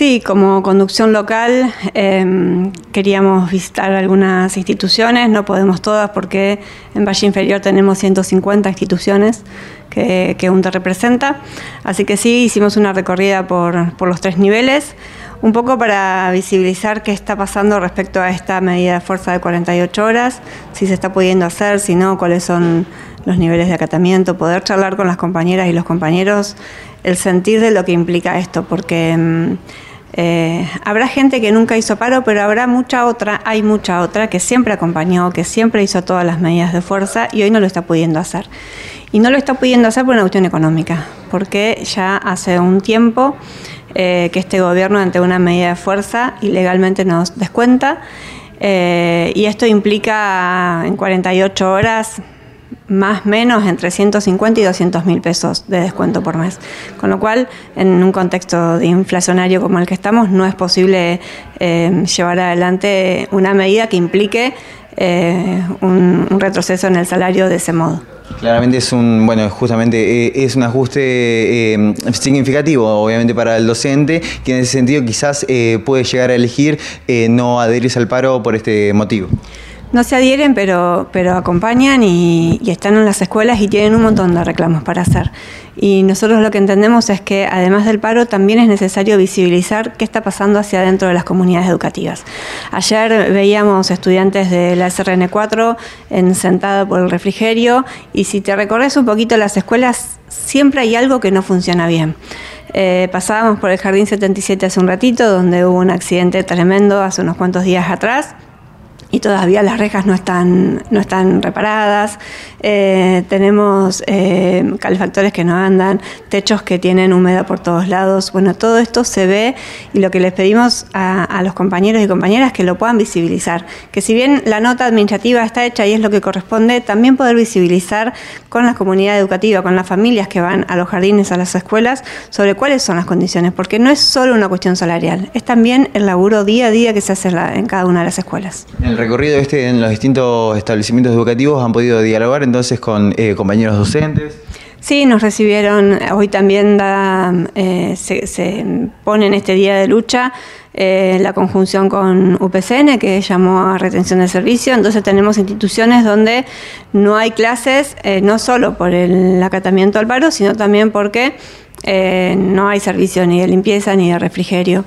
Sí, como conducción local em, queríamos visitar algunas instituciones, no podemos todas porque en Valle Inferior tenemos 150 instituciones que, que UNTE representa, así que sí, hicimos una recorrida por, por los tres niveles, un poco para visibilizar qué está pasando respecto a esta medida de fuerza de 48 horas, si se está pudiendo hacer, si no, cuáles son los niveles de acatamiento, poder charlar con las compañeras y los compañeros el sentir de lo que implica esto, porque mm, eh, habrá gente que nunca hizo paro, pero habrá mucha otra, hay mucha otra que siempre acompañó, que siempre hizo todas las medidas de fuerza y hoy no lo está pudiendo hacer. Y no lo está pudiendo hacer por una cuestión económica, porque ya hace un tiempo eh, que este gobierno ante una medida de fuerza ilegalmente nos descuenta eh, y esto implica en 48 horas más o menos entre 150 y 200 mil pesos de descuento por mes. Con lo cual, en un contexto de inflacionario como el que estamos, no es posible eh, llevar adelante una medida que implique eh, un, retroceso en el salario de ese modo. Claramente es un, bueno, justamente eh, es un ajuste significativo, obviamente, para el docente, que en ese sentido quizás puede llegar a elegir no adherirse al paro por este motivo no se adhieren, pero, pero acompañan y, están en las escuelas y tienen un montón de reclamos para hacer. Y nosotros lo que entendemos es que además del paro también es necesario visibilizar qué está pasando hacia adentro de las comunidades educativas. Ayer veíamos estudiantes de la SRN4 en, sentada por el refrigerio y si te recorres un poquito las escuelas, siempre hay algo que no funciona bien. Eh, pasábamos por el Jardín 77 hace un ratito, donde hubo un accidente tremendo hace unos cuantos días atrás y todavía las rejas no están, no están reparadas, eh, tenemos eh, calefactores que no andan, techos que tienen humedad por todos lados. Bueno, todo esto se ve y lo que les pedimos a, a, los compañeros y compañeras es que lo puedan visibilizar. Que si bien la nota administrativa está hecha y es lo que corresponde, también poder visibilizar con la comunidad educativa, con las familias que van a los jardines, a las escuelas, sobre cuáles son las condiciones, porque no es solo una cuestión salarial, es también el laburo día a día que se hace en cada una de las escuelas recorrido este en los distintos establecimientos educativos han podido dialogar entonces con eh, compañeros docentes. Sí, nos recibieron, hoy también eh, se, pone en este día de lucha eh, la conjunción con UPCN, que llamó a retención de servicio, entonces tenemos instituciones donde no hay clases, no solo por el acatamiento al paro, sino también porque no hay servicio ni de limpieza ni de refrigerio.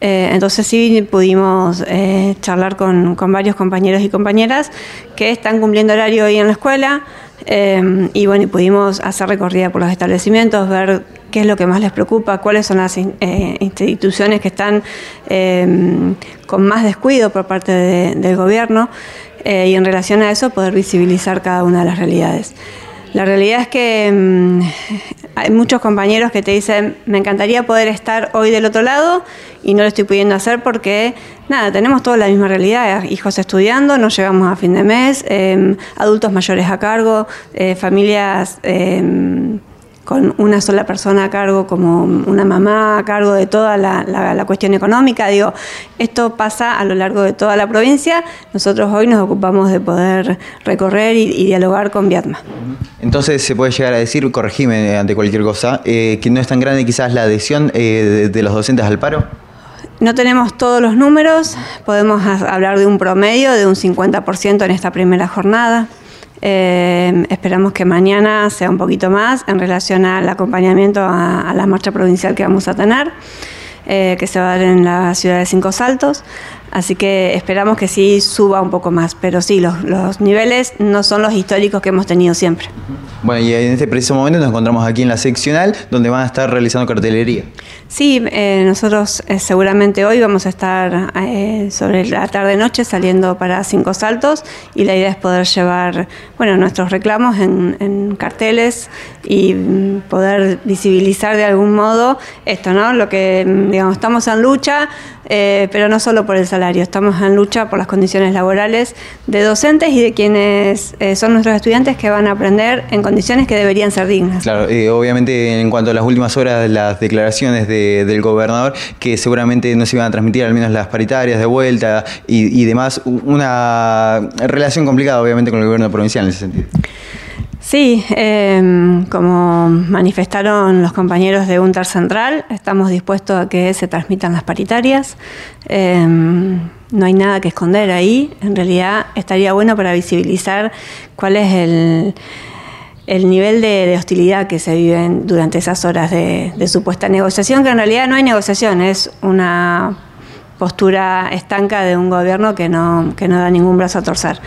Eh, entonces sí pudimos eh, charlar con, varios compañeros y compañeras que están cumpliendo horario hoy en la escuela eh, y bueno, pudimos hacer recorrida por los establecimientos, ver qué es lo que más les preocupa, cuáles son las instituciones que están con más descuido por parte del gobierno y en relación a eso poder visibilizar cada una de las realidades. La realidad es que mm, hay muchos compañeros que te dicen, me encantaría poder estar hoy del otro lado y no lo estoy pudiendo hacer porque, nada, tenemos toda la misma realidad, hijos estudiando, no llegamos a fin de mes, em, adultos mayores a cargo, eh, familias... Em, con una sola persona a cargo, como una mamá a cargo de toda la, cuestión económica. Digo, esto pasa a lo largo de toda la provincia. Nosotros hoy nos ocupamos de poder recorrer y, dialogar con Viatma. Entonces se puede llegar a decir, corregime ante cualquier cosa, eh, que no es tan grande quizás la adhesión eh, de los docentes al paro. No tenemos todos los números, podemos hablar de un promedio de un 50% en esta primera jornada. Eh, esperamos que mañana sea un poquito más en relación al acompañamiento a, la marcha provincial que vamos a tener, eh, que se va a dar en la ciudad de Cinco Saltos. Así que esperamos que sí suba un poco más, pero sí, los, los niveles no son los históricos que hemos tenido siempre. Bueno, y en este preciso momento nos encontramos aquí en la seccional, donde van a estar realizando cartelería. Sí, eh, nosotros eh, seguramente hoy vamos a estar eh, sobre la tarde-noche saliendo para Cinco Saltos y la idea es poder llevar bueno, nuestros reclamos en, en, carteles y mm, poder visibilizar de algún modo esto, ¿no? Lo que, mm, digamos, estamos en lucha, pero no solo por el salario, estamos en lucha por las condiciones laborales de docentes y de quienes son nuestros estudiantes que van a aprender en condiciones que deberían ser dignas. Claro, obviamente en cuanto a las últimas horas, las declaraciones de del gobernador que seguramente no se iban a transmitir al menos las paritarias de vuelta y, demás. Una relación complicada obviamente con el gobierno provincial en ese sentido. Sí, em, como manifestaron los compañeros de UNTAR Central, estamos dispuestos a que se transmitan las paritarias. Em, no hay nada que esconder ahí. En realidad estaría bueno para visibilizar cuál es el, nivel de, hostilidad que se vive durante esas horas de, de supuesta negociación, que en realidad no hay negociación, es una postura estanca de un gobierno que no, que no da ningún brazo a torcer.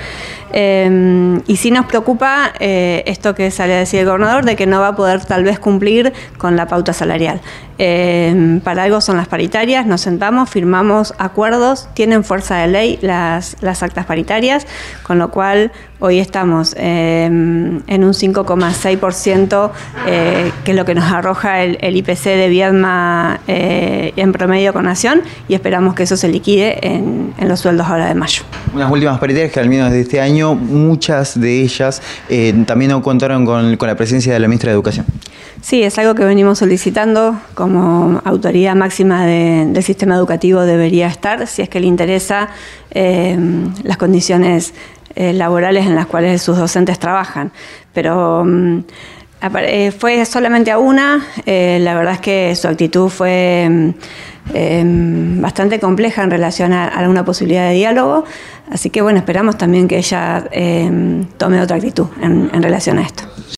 Em, y sí nos preocupa eh, esto que sale a decir el gobernador, de que no va a poder tal vez cumplir con la pauta salarial. Em, para algo son las paritarias, nos sentamos, firmamos acuerdos, tienen fuerza de ley las, las actas paritarias, con lo cual hoy estamos em, en un 5,6%, eh, que es lo que nos arroja el, IPC de Viedma eh, en promedio con Nación, y esperamos que eso se liquide en, en los sueldos ahora de mayo. Unas últimas paritarias que al menos de este año muchas de ellas eh, también no contaron con, la presencia de la ministra de Educación. Sí, es algo que venimos solicitando como autoridad máxima del sistema educativo debería estar, si es que le interesa eh, las condiciones eh, laborales en las cuales sus docentes trabajan. Pero mm, fue solamente a una, la verdad es que su actitud fue mm, Em, bastante compleja en relación a, alguna posibilidad de diálogo. Así que bueno, esperamos también que ella em, tome otra actitud en relación a esto.